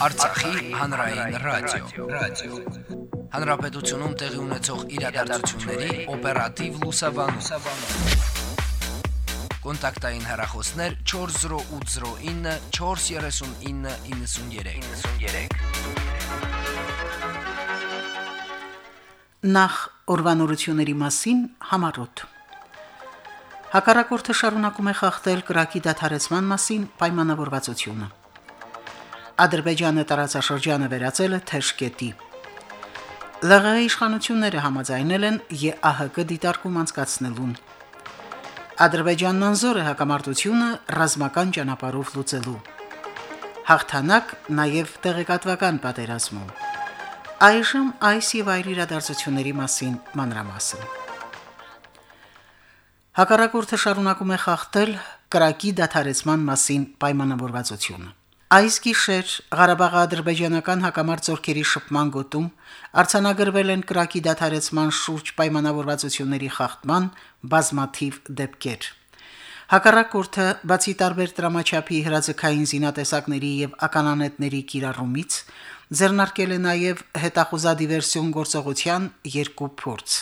Արցախի հանրային ռադիո, ռադիո։ Հանրապետությունում տեղի ունեցող իրադարձությունների օպերատիվ լուսաբանում։ Կոնտակտային հեռախոսներ 40809 43993։ 93։ Նախ օրվանորությունների մասին համարոտ։ Հակառակորդը շարունակում է խախտել կրակի դադարեցման մասին պայմանավորվածությունը։ Ադրբեջանը տարածաշրջանը վերածել է թեժկետի։ ԼՂՀ իշխանությունները համաձայնել են ԵԱՀԿ դիտարկում անցկացնելուն։ Ադրբեջանն անզոր է հակամարտությունը ռազմական ճանապարհով լուծելու։ Հաղթանակ նաև տեղեկատվական պատերազմում։ Այժմ այս եւ այլ իրադարձությունների մասին մանրամասն։ Հակառակորդը շարունակում է խախտել կրակի դադարեցման մասին պայմանավորվածությունը։ Այս գիշեր Ղարաբաղի ադրբեջանական հակամարտ ծորքերի շփման գոտում արցանագրվել են կրակի դադարեցման շուրջ պայմանավորվածությունների խախտման բազմաթիվ դեպքեր։ Հակառակորդը բացի տարբեր դրամաչափի հրաձգային զինատեսակների եւ ականանետների կիրառումից ձեռնարկել է նաեւ հետախուզադիվերսիոն գործողության երկու փորձ։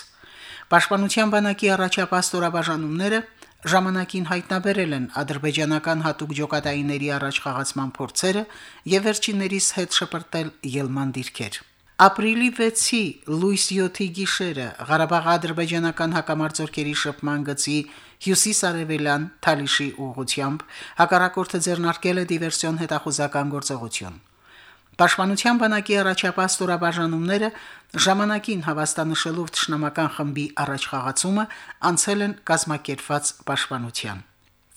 Պաշտպանության բանակի առաջապահ ստորաբաժանումները ժամանակին հայտնաբերել են ադրբեջանական հատուկ ջոկատայինների առաջ խաղացման փորձերը եւ վերջիններիս հետ շպրտել ելման դիրքեր։ Ապրիլի 6-ի լույս 7-ի գիշերը Ղարաբաղի ադրբեջանական հակամարտությունների շփման գծի հյուսիս-արևելյան Թալիշի ուղությամբ հակառակորդը ձեռնարկել է դիվերսիոն հետախուզական գործողություն։ Պաշտպանության բանակի առաջապահ ստորաբաժանումները ժամանակին հավաստանշելով ճշնամական խմբի առաջխաղացումը անցել են կազմակերպված պաշտպանության։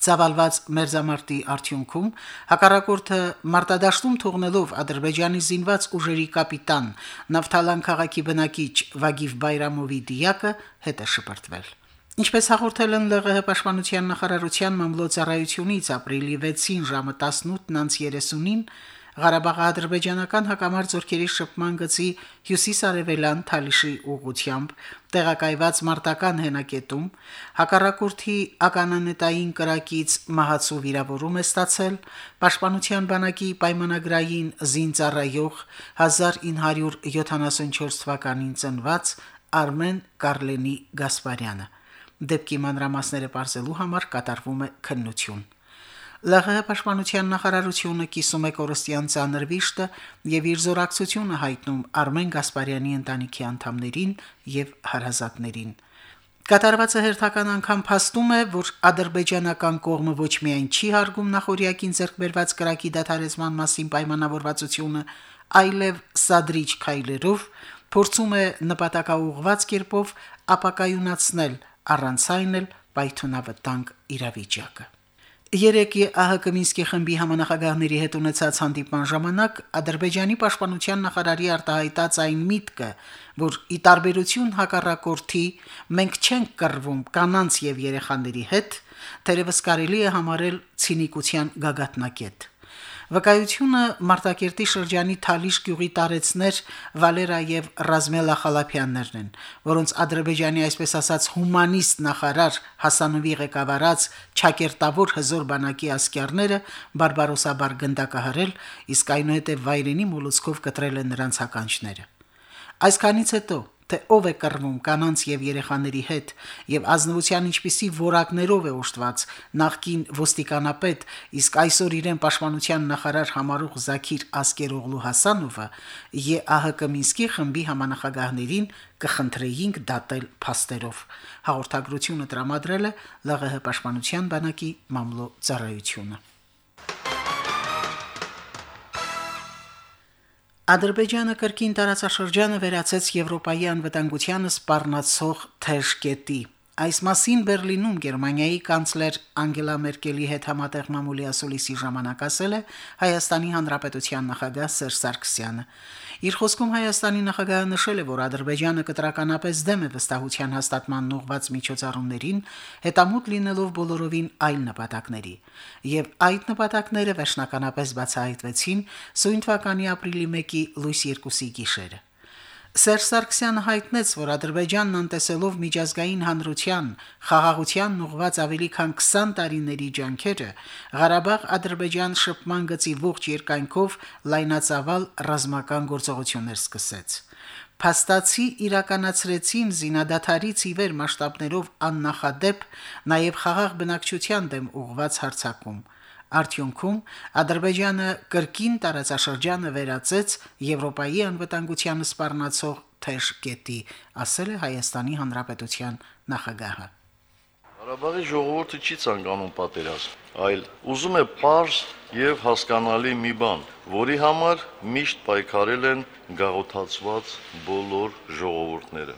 Ցավալված մերզամարտի արդյունքում հակառակորդը մարտադաշտում թողնելով Ադրբեջանի զինված ուժերի կապիտան Նավթալան քաղաքի բնակիչ Վագիվ Բայրամովի դիակը հետ է շպրտվել։ Ինչպես հաղորդել են ԼՂՀ պաշտպանության նախարարության մամլոյցարայությունից ապրիլի 6-ին ժամը 18:30-ին Ղարաբաղի ադրբեջանական հակամարտ զորքերի շփման գծի հյուսիս-արևելյան Թալիշի ուղությամբ տեղակայված մարտական հենակետում հակառակորդի ականանետային կրակից մահացու վիրավորում է ստացել Պաշտպանության բանակի պայմանագրային զինծառայող 1974 թվականին ծնված Արմեն Կարլենի Գասպարյանը։ Դեպքի մանրամասները բարձելու համար կատարվում է քննություն։ ԼՂՀ պաշտպանության նախարարությունը կիսում է կորստյան ցաներ վիշտը եւ իր զորակցությունը հայտնում Արմեն Գասպարյանի ընտանիքի անդամներին եւ հարազատներին։ Կատարվածը հերթական անգամ փաստում է, որ ադրբեջանական կողմը ոչ միայն չի հարգում նախորյակին ձեռքբերված կրակի դադարեցման մասին պայմանավորվածությունը, այլև սադրիչ քայլերով փորձում է նպատակաուղված կերպով ապակայունացնել առանց այն էլ պայթունավտանգ իրավիճակը։ Երեկի ԱՀԿ Մինսկի խմբի համանախագահների հետ ունեցած հանդիպման ժամանակ Ադրբեջանի պաշտպանության նախարարի արտահայտած այն միտքը, որ ի տարբերություն հակառակորդի մենք չենք կռվում կանանց եւ երեխաների հետ, թերևս կարելի է համարել ցինիկության գագաթնակետ։ Վկայությունը Մարտակերտի շրջանի Թալիշ գյուղի տարեցներ Վալերա եւ Ռազմելա Խալափյաններն են, որոնց Ադրբեջանի այսպես ասած հումանիստ նախարար Հասանովի ղեկավարած Չակերտավոր հզոր բանակի ասկերները բարբարոսաբար գնդակահարել, իսկ այնուհետև վայրենի մոլուցկով կտրել են նրանց հականջները։ Այսքանից հետո թե ով է կռվում կանանց եւ երեխաների հետ եւ ազնվության ինչպիսի որակներով է ուշտված նախկին ոստիկանապետ իսկ այսօր իրեն պաշտպանության նախարար համարող Զաքիր Ասկերօղլու Հասանովը ԵԱՀԿ Մինսկի խմբի համանախագահներին կխնդրեինք դատել փաստերով հաղորդագրությունը տրամադրել է ԼՂՀ պաշտպանության բանակի մամլո ծառայությունը Ադրբեջանը կրկին տարածաշրջանը վերացեց Եվրոպայի անվտանգությանը սպառնացող թեժ կետի Այս մասին Բերլինում Գերմանիայի կանցլեր Անգելա Մերկելի հետ համատեղ մամուլի ասուլիսի ժամանակ ասել է Հայաստանի Հանրապետության նախագահ Սերժ Սարգսյանը։ Իր խոսքում Հայաստանի նախագահը նշել է, որ Ադրբեջանը կտրականապես դեմ է վստահության հաստատման ուղղված միջոցառումներին, հետամուտ լինելով բոլորովին այլ նպատակների։ Եվ այդ նպատակները վերջնականապես բացահայտվեցին սույն թվականի ապրիլի 1-ի լույս 2-ի գիշերը։ Սերժ Սարգսյանը հայտնեց, որ Ադրբեջանն անտեսելով միջազգային հանրության խաղաղությանն ուղված ավելի քան 20 տարիների ջանքերը, Ղարաբաղ Ադրբեջան շփման գծի ողջ երկայնքով լայնածավալ ռազմական գործողություններ սկսեց։ Փաստացի իրականացրեցին զինադատարից ի վեր մասշտաբներով աննախադեպ նաև խաղաղ բնակչության դեմ ուղված հարձակում։ Արդյունքում Ադրբեջանը կրկին տարածաշրջանը վերածեց Եվրոպայի անվտանգությանը սպառնացող թեժ կետի, ասել է Հայաստանի Հանրապետության նախագահը։ Ղարաբաղի ժողովուրդը չի ցանկանում պատերազմ, այլ ուզում է པարզ եւ հասկանալի մի բան, որի համար միշտ պայքարել են գաղութացված բոլոր ժողովուրդները։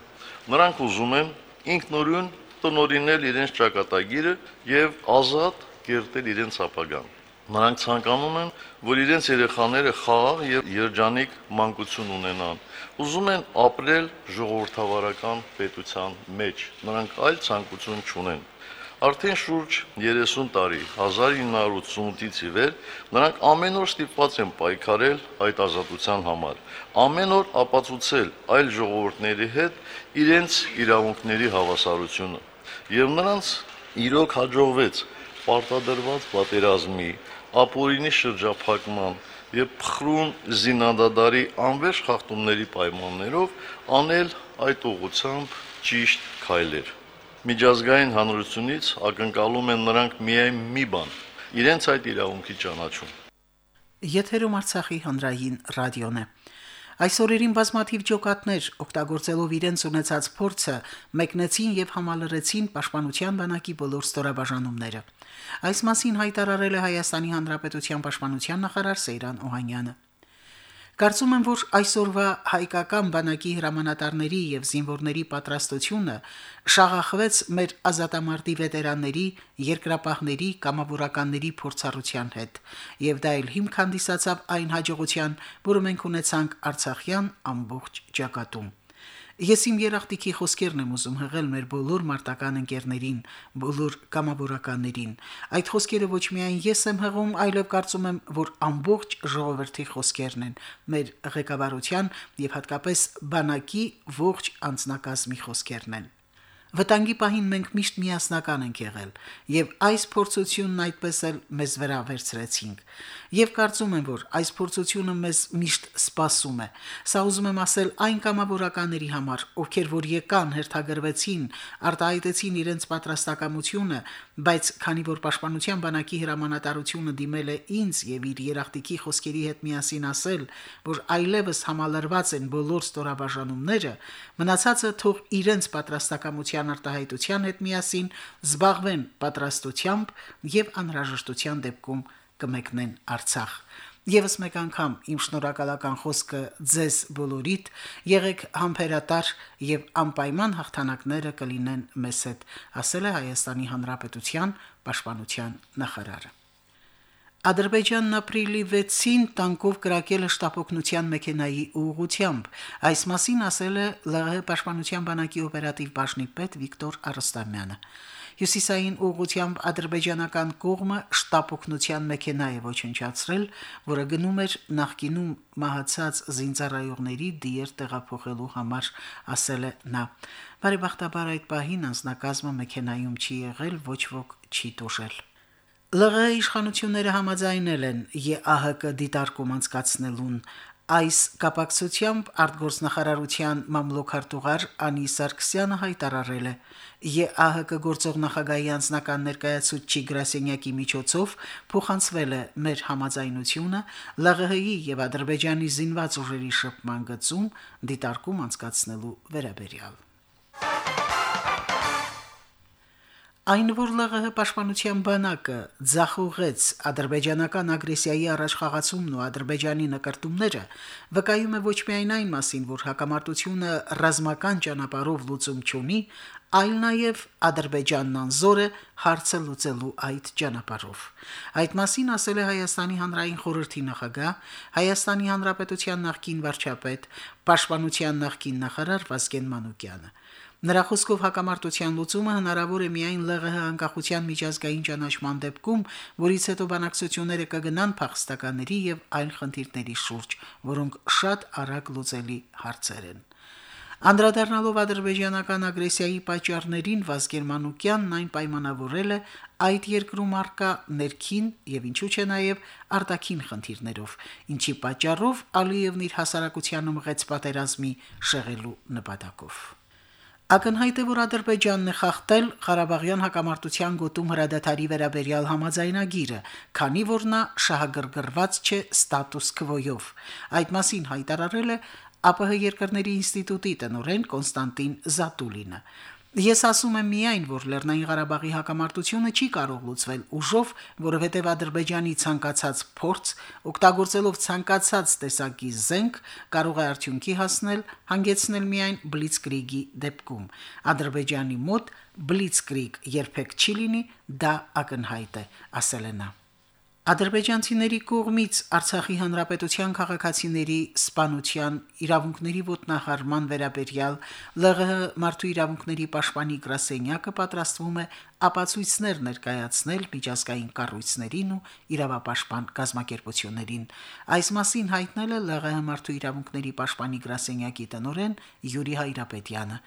Նրանք ուզում են ինքնուրույն տնորինել իրենց ճակատագիրը եւ ազատ կերտել իրենց ապագան։ Նրանք ցանկանում են, որ իրենց երեխաները խաղաղ եւ երջանիկ մանկություն ունենան։ Ուզում են ապրել ժողովրդավարական պետության մեջ։ Նրանք այլ ցանկություն չունեն։ Արդեն շուրջ 30 տարի 1988-ից ի վեր նրանք ամեն օր ստիպված են պայքարել այդ ազատության համար։ Ամեն օր ապացուցել այլ ժողովուրդների հետ իրենց իրավունքների հավասարությունը։ Եվ նրանց իրոք հաջողվեց պարտադրված պատերազմի, ապօրինի շրջափակման եւ փխրուն զինադադարի անվերջ խախտումների պայմաններով անել այդ ուղությամբ ճիշտ քայլեր։ Միջազգային հանրությունից ակնկալում են նրանք միայն մի բան՝ իրենց այդ իրավունքի ճանաչում։ Եթերում Արցախի հանրային ռադիոն է։ Այսօրերին բազմաթիվ ջոկատներ օգտագործելով իրենց ունեցած փորձը մեկնեցին եւ համալրեցին պաշտպանության բանակի բոլոր ստորաբաժանումները։ Այս մասին հայտարարել է Հայաստանի Հանրապետության պաշտպանության նախարար Սեյրան Օհանյանը։ Կարծում եմ, որ այսօրվա հայկական բանակի հրամանատարների եւ զինվորների պատրաստությունը շաղախվեց մեր ազատամարտի վետերանների, երկրապահների, կամավորականների փորձառության հետ, եւ դա էլ հիմք հանդիսացավ այն հաջողության, որը մենք ունեցանք Արցախյան ամբողջ ճակատում։ Ես իմ երախտիկի խոսքերն եմ ուզում հղել մեր բոլոր մարտական ընկերներին, բոլոր կամավորականներին։ Այդ խոսքերը ոչ միայն ես եմ հղում, այլև կարծում եմ, որ ամբողջ ժողովրդի խոսքերն են, մեր ղեկավարության եւ հատկապես բանակի ողջ անձնակազմի խոսքերն են։ Վտանգի պահին մենք միշտ միասնական ենք եղել, եւ այս փորձությունն այդպես էլ մեզ վրա վերցրեցինք։ Եվ կարծում եմ, որ այս փորձությունը մեզ միշտ սпасում է։ Սա ուզում եմ ասել այն կամավորականների համար, ովքեր որ եկան, հերթագրվեցին, արտահայտեցին իրենց պատրաստակամությունը, բայց քանի որ պաշտպանության բանակի հրամանատարությունը դիմել է ինձ եւ իր երախտիկի խոսքերի հետ միասին ասել, որ այլևս համալրված են բոլոր ստորաբաժանումները, մնացածը թող իրենց պատրաստակամության արտահայտության հետ միասին զբաղվեն պատրաստությամբ եւ անհրաժեշտության դեպքում կմեկնեն Արցախ։ Եվս մեկ անգամ իմ շնորհակալական խոսքը ձեզ բոլորիդ եղեք համբերատար եւ անպայման հաղթանակները կլինեն մեզ հետ, ասել է Հայաստանի Հանրապետության պաշտպանության նախարարը։ Ադրբեջանն ապրիլի 6-ին տանկով կրակել է շտապօգնության մեքենայի ուղությամբ։ Այս մասին ասել է ԼՂՀ պաշտպանության բանակի օպերատիվ բաժնի պետ Վիկտոր Արստամյանը։ Հյուսիսային ուղությամբ ադրբեջանական կողմը շտապօգնության մեքենա է ոչնչացրել, որը գնում էր նախկինում մահացած զինծառայողների դիեր տեղափոխելու համար, ասել է նա։ Բարեբախտաբար այդ պահին անձնակազմը մեքենայում չի եղել, ոչ ոք չի տուժել։ ԼՂ իշխանությունները համաձայնել են ԵԱՀԿ դիտարկում անցկացնելուն Այս կապակցությամբ արտգործնախարարության մամլոքարտուղար Անի Սարգսյանը հայտարարել է. ԵԱՀԿ գործող նախագահի անձնական ներկայացուցիչ Գրասենյակի միջոցով փոխանցվել է մեր համաձայնությունը ԼՂՀ-ի եւ Ադրբեջանի զինված ուժերի շփման գծում դիտարկում անցկացնելու վերաբերյալ։ Այն որ ԼՂՀ պաշտպանության բանակը ձախողեց ադրբեջանական ագրեսիայի առաջխաղացումն ու ադրբեջանի նկարտումները վկայում է ոչ միայն այն մասին, որ հակամարտությունը ռազմական ճանապարհով լուծում չունի, այլ նաև ադրբեջանն անզոր է հարցը լուծելու այդ ճանապարհով։ Այդ մասին ասել է Հայաստանի հանրային խորհրդի նախագահ, Հայաստանի հանրապետության նախկին վարչապետ, պաշտպանության նախկին նախարար Վազգեն Մանուկյանը։ Նրա խոսքով հակամարտության լուծումը հնարավոր է միայն ԼՂՀ անկախության միջազգային ճանաչման դեպքում, որից հետո բանակցությունները կգնան փախստականների եւ այլ խնդիրների շուրջ, որոնք շատ արագ լուծելի հարցեր են։ Անդրադառնալով ադրբեջանական ագրեսիայի պատճառներին Վազգեն Մանուկյանն այն պայմանավորել է այդ երկրում արկա ներքին եւ ինչու՞ չէ նաեւ արտաքին խնդիրներով, ինչի պատճառով Ալիևն իր հասարակությանը մղեց պատերազմի շեղելու նպատակով։ Ակնհայտ է, որ Ադրբեջանն է խախտել Ղարաբաղյան հակամարտության գոտում հրադադարի վերաբերյալ համաձայնագիրը, քանի որ նա շահագրգռված չէ ստատուս քվոյով։ Այդ մասին հայտարարել է ԱՊՀ երկրների ինստիտուտի տնօրեն Կոնստանտին Զատուլինը։ Ես ասում եմ միայն, որ Լեռնային Ղարաբաղի հակամարտությունը չի կարող լուծվել ուժով, որովհետև Ադրբեջանի ցանկացած փորձ, օգտագործելով ցանկացած տեսակի զենք, կարող է արդյունքի հասնել, հանգեցնել միայն բլիցկրիգի դեպքում։ Ադրբեջանի մոտ բլիցկրիգ երբեք չի լինի, դա ակնհայտ է, ասել է նա. Ադրբեջանցիների կողմից Արցախի հանրապետության քաղաքացիների սպանության իրավունքների ոտնահարման վերաբերյալ ԼՂՀ մարդու իրավունքների պաշտպանի գրասենյակը պատրաստվում է ապացույցներ ներկայացնել միջազգային կառույցներին ու իրավապաշտպան գազམ་ակերպություններին։ Այս մասին հայտնել է ԼՂՀ մարդու իրավունքների պաշտպանի գրասենյակի տնօրեն Յուրի Հայրապետյանը։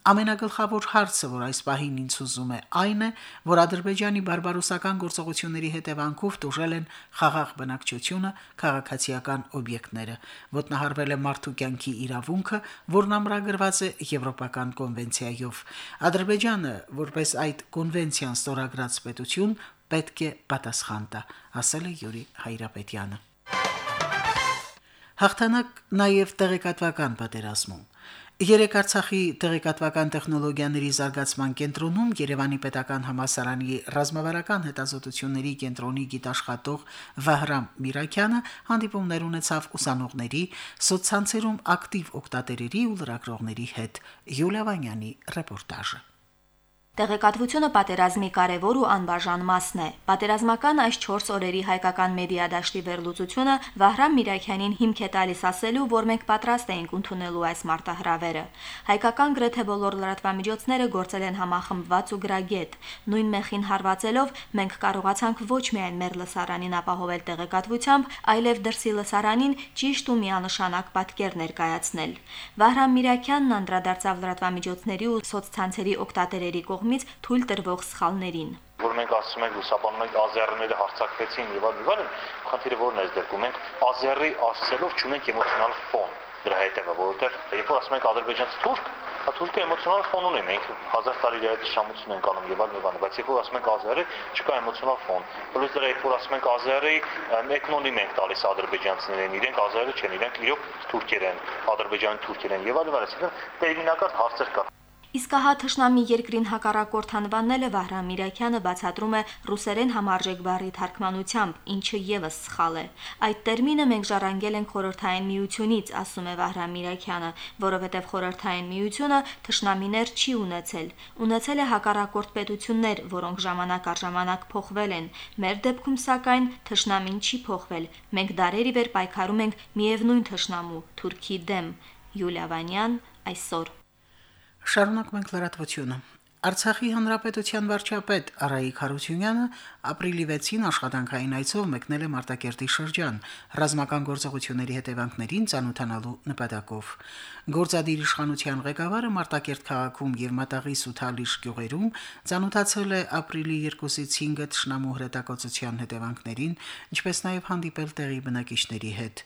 Ամենագլխավոր հարցը, որ այս պահին ինձ ուզում է, այն է, որ Ադրբեջանի բարբարոսական գործողությունների հետևանքով դժել են խաղաղ բնակչությունը, քաղաքացիական օբյեկտները, ոտնահարվել է մարդու կյանքի իրավունքը, որն ամրագրված է Եվրոպական կոնվենցիայով։ Ադրբեջանը, որպես այդ կոնվենցիան ստորագրած պետություն, պետք է պատասխան տա, ասել է Յուրի Հայրապետյանը։ Հաղթանակ նաև տեղեկատվական պատերազմում։ Երեք Արցախի տեղեկատվական տեխնոլոգիաների զարգացման կենտրոնում Երևանի Պետական համալսարանի ռազմավարական հետազոտությունների կենտրոնի գիտաշխատող Վահրամ Միրաքյանը հանդիպումներ ունեցավ ուսանողների, սոցցանցերում ակտիվ օգտատերերի ու լրագրողների հետ։ Յուլիա Վանյանի ռեպորտաժը։ Տեղեկատվությունը պատերազմի կարևոր ու անբաժան մասն է։ Պատերազմական այս 4 օրերի հայկական մեդիա դաշտի վերլուծությունը Վահրամ Միրաքյանին հիմք է տալիս ասելու, որ մենք պատրաստ էինք ընդունելու այս մարտահրավերը։ Հայկական գրեթե բոլոր լրատվամիջոցները գործել են համախմբված ու գրագետ։ Նույն մեխին հարվածելով մենք կարողացանք ոչ միայն մեր լսարանին ապահովել տեղեկատվությամբ, այլև դրսի լսարանին ճիշտ ու միանշանակ պատկեր ներկայացնել։ Վահրամ Միրաքյանն անդրադարձավ լրատվամիջոցների ու սոցցանցերի օգտատերերի կողմից կողմից թույլ տրվող սխալներին որ մենք ասում ենք լուսաբանում ենք ազերները հարցակվեցին եւ այլն այլն խնդիրը որն է դեպքում մենք ազերի ասելով չունենք էմոցիոնալ ֆոն դրա հետևը որովհետեւ երբ որ ասում ենք ադրբեջանցի թուրք Հա թուրքը էմոցիոնալ ֆոն ունի, մենք 1000 տարի իր շամություն ենք անում եւ այլն եւ այլն, բայց երբ որ ասում ենք ազերի, չկա էմոցիոնալ ֆոն։ Պլյուս դրա երբ որ ասում ենք ազերի, էթնոնիմ ենք տալիս ադրբեջանցիներին, իրենք ազերի չեն, իրենք իրոք թուրքեր են, ադրբեջանի թուրքեր են եւ այլն, այսինքն տերմինակարդ հարցեր կա։ Իսկ ահա թշնամի երկրին հակառակորդ անվանելը Վահրամ Միրաքյանը բացատրում է ռուսերեն համարժեք բառի թարգմանությամբ, ինչը եւս սխալ է։ Այդ տերմինը մենք ժառանգել ենք խորհրդային միությունից, ասում է Վահրամ Միրաքյանը, որովհետեւ խորհրդային միությունը թշնամիներ չի ունեցել։ Ունեցել է հակառակորդ պետություններ, որոնք ժամանակ առ ժամանակ փոխվել են։ Մեր դեպքում սակայն թշնամին չի փոխվել։ Մենք դարերի վեր պայքարում ենք միևնույն թշնամու՝ Թուրքի դեմ։ Յուլիա Վանյան այսօր Շարունակում ենք լրատվությունը։ Արցախի հանրապետության վարչապետ Արայիկ Հարությունյանը ապրիլի 6-ին աշխատանքային այցով մեկնել է Մարտակերտի շրջան, ռազմական գործողությունների հետևանքներին ցանոթանալու նպատակով։ Գործադիր իշխանության ղեկավարը Մարտակերտ քաղաքում եւ Մատաղի Սութալիշ գյուղերում ցանոթացել է ապրիլի 2-ից 5-ը ճշնամու հրետակոծության հետևանքներին, ինչպես նաեւ հանդիպել տեղի բնակիչների հետ։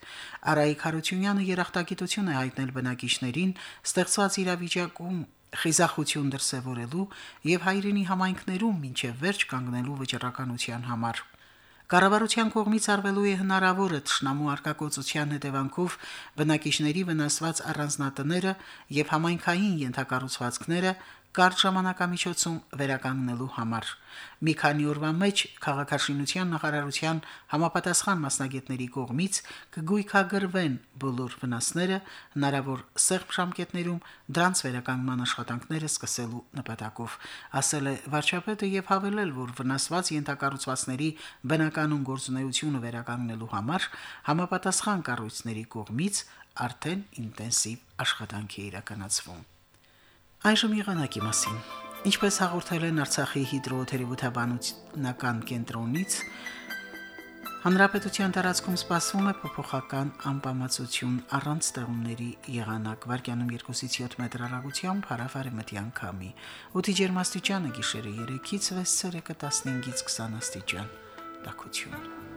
Արայիկ Հարությունյանը երախտագիտություն է հայտնել բնակիչներին ստեղծված իրավիճակում խիզախություն դրսևորելու եւ հայրենի համայնքներում մինչև վերջ կանգնելու վճռականության համար։ Կառավարության կողմից արվելու է հնարավորը ճշնամու արկակոծության հետևանքով բնակիչների վնասված առանձնատները եւ համայնքային ենթակառուցվածքները կարճ ժամանակամիջոցում վերականգնելու համար։ Մի քանի օրվա մեջ քաղաքաշինության նախարարության համապատասխան մասնագետների կողմից կգույքագրվեն բոլոր վնասները, հնարավոր սեղմ ժամկետներում դրանց վերականգնման աշխատանքները սկսելու նպատակով, ասել է վարչապետը եւ հավելել, որ վնասված ենթակառուցվածքների բնականon գործունեությունը վերականգնելու համար համապատասխան կառույցների կողմից արդեն ինտենսիվ աշխատանք է իրականացվում։ Այժմ եղանակի մասին։ Ինչպես հաղորդել են Արցախի հիդրոթերապևտաբանության կենտրոնից, Հանրապետության տարածքում սպասվում է փոփոխական անբավարարություն առանց ստեղումների եղանակ վարկյանում 2-ից 7 մետր հեռագությամբ հարավարեմտյան քամի։ Օդի ջերմաստիճանը գիշերը 3-ից 6 ցելսիուսը 15-ից 20 աստիճան։ Տաքություն։